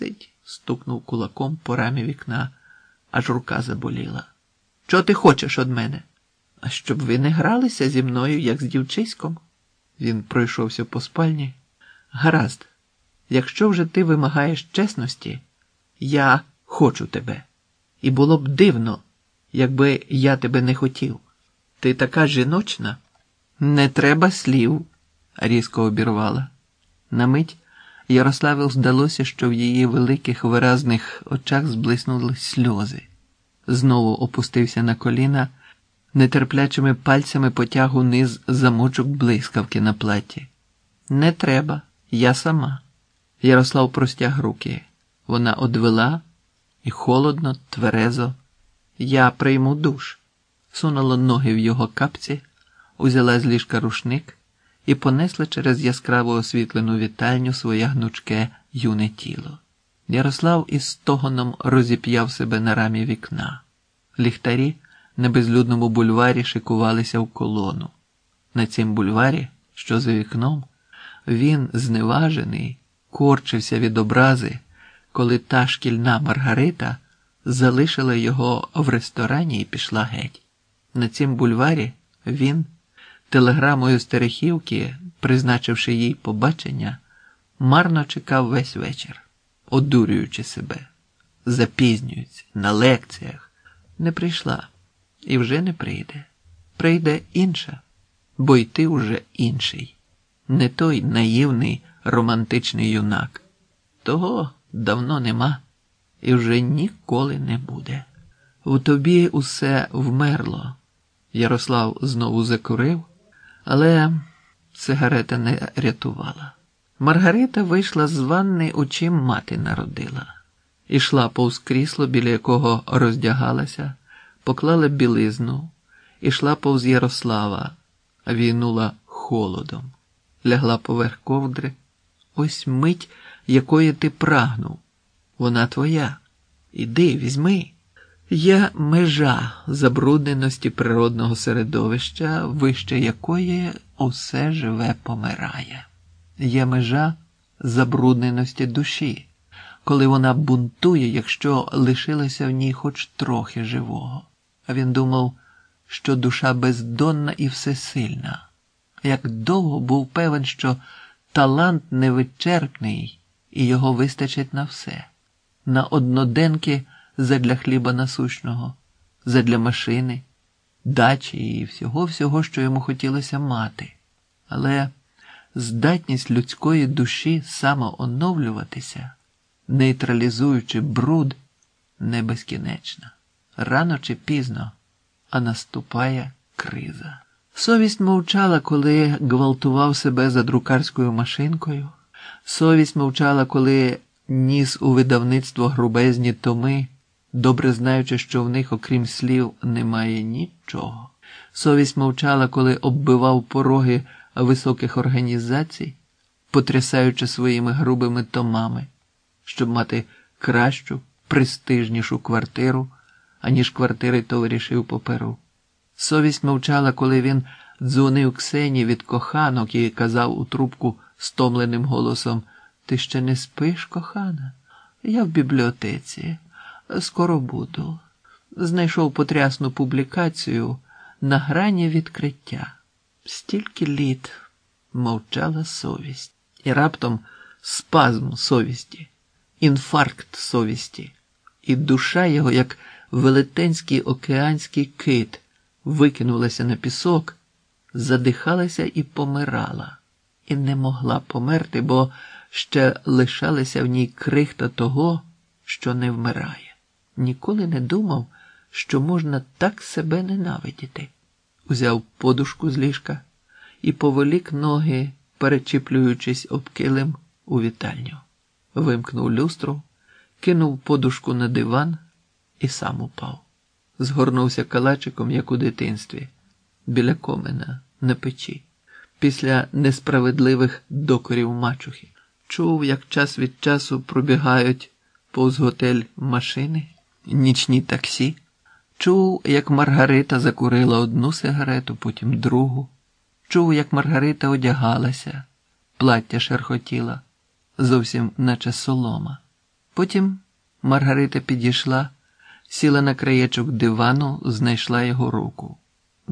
Досить. стукнув кулаком по рамі вікна, аж рука заболіла. Чого ти хочеш од мене? А щоб ви не гралися зі мною, як з дівчиськом? Він пройшовся по спальні. Гаразд, якщо вже ти вимагаєш чесності, я хочу тебе. І було б дивно, якби я тебе не хотів. Ти така жіночна. Не треба слів, різко обірвала. На мить Ярославі здалося, що в її великих виразних очах зблиснули сльози. Знову опустився на коліна, нетерплячими пальцями потяг униз замочок блискавки на платі. Не треба, я сама. Ярослав простяг руки. Вона одвела і холодно, тверезо. Я прийму душ, сунула ноги в його капці, узяла з ліжка рушник і понесла через яскраво освітлену вітальню своє гнучке юне тіло. Ярослав із стогоном розіп'яв себе на рамі вікна. Ліхтарі на безлюдному бульварі шикувалися в колону. На цім бульварі, що за вікном, він, зневажений, корчився від образи, коли та шкільна Маргарита залишила його в ресторані і пішла геть. На цім бульварі він, телеграмою з Терехівки, призначивши їй побачення, марно чекав весь вечір, одурюючи себе, запізнюється на лекціях. Не прийшла і вже не прийде. Прийде інша, бо й ти уже інший, не той наївний романтичний юнак. Того давно нема і вже ніколи не буде. У тобі усе вмерло. Ярослав знову закурив, але сигарета не рятувала. Маргарита вийшла з ванни, у чим мати народила, ішла повз крісло, біля якого роздягалася, поклала білизну, ішла повз Ярослава, війнула холодом, лягла поверх ковдри. Ось мить, якої ти прагнув. Вона твоя. Іди, візьми. Є межа забрудненості природного середовища, вище якої усе живе помирає. Є межа забрудненості душі, коли вона бунтує, якщо лишилося в ній хоч трохи живого. А він думав, що душа бездонна і всесильна. Як довго був певен, що талант невичерпний і його вистачить на все, на одноденки задля хліба насущного, задля машини, дачі і всього всього, що йому хотілося мати. Але здатність людської душі самооновлюватися, нейтралізуючи бруд, не безкінечна. Рано чи пізно, а наступає криза. Совість мовчала, коли гвалтував себе за друкарською машинкою. Совість мовчала, коли ніс у видавництво грубезні томи, добре знаючи, що в них, окрім слів, немає нічого. Совість мовчала, коли оббивав пороги високих організацій, потрясаючи своїми грубими томами, щоб мати кращу, престижнішу квартиру, аніж квартири товаришів по перу. Совість мовчала, коли він дзвонив Ксені від коханок і казав у трубку стомленим голосом Ти ще не спиш, кохана? Я в бібліотеці. Скоро буду. Знайшов потрясну публікацію на грані відкриття. Стільки літ мовчала совість, і раптом спазм совісті, інфаркт совісті, і душа його, як велетенський океанський кит, викинулася на пісок, задихалася і помирала, і не могла померти, бо ще лишалася в ній крихта того, що не вмирає. Ніколи не думав, що можна так себе ненавидіти. Узяв подушку з ліжка і повелік ноги, перечіплюючись об килим у вітальню. Вимкнув люстру, кинув подушку на диван і сам упав. Згорнувся калачиком, як у дитинстві, біля комина, на печі, після несправедливих докорів мачухи. Чув, як час від часу пробігають повз готель машини, нічні таксі. Чув, як Маргарита закурила одну сигарету, потім другу. Чув, як Маргарита одягалася, плаття шерхотіла, зовсім наче солома. Потім Маргарита підійшла, сіла на краєчок дивану, знайшла його руку.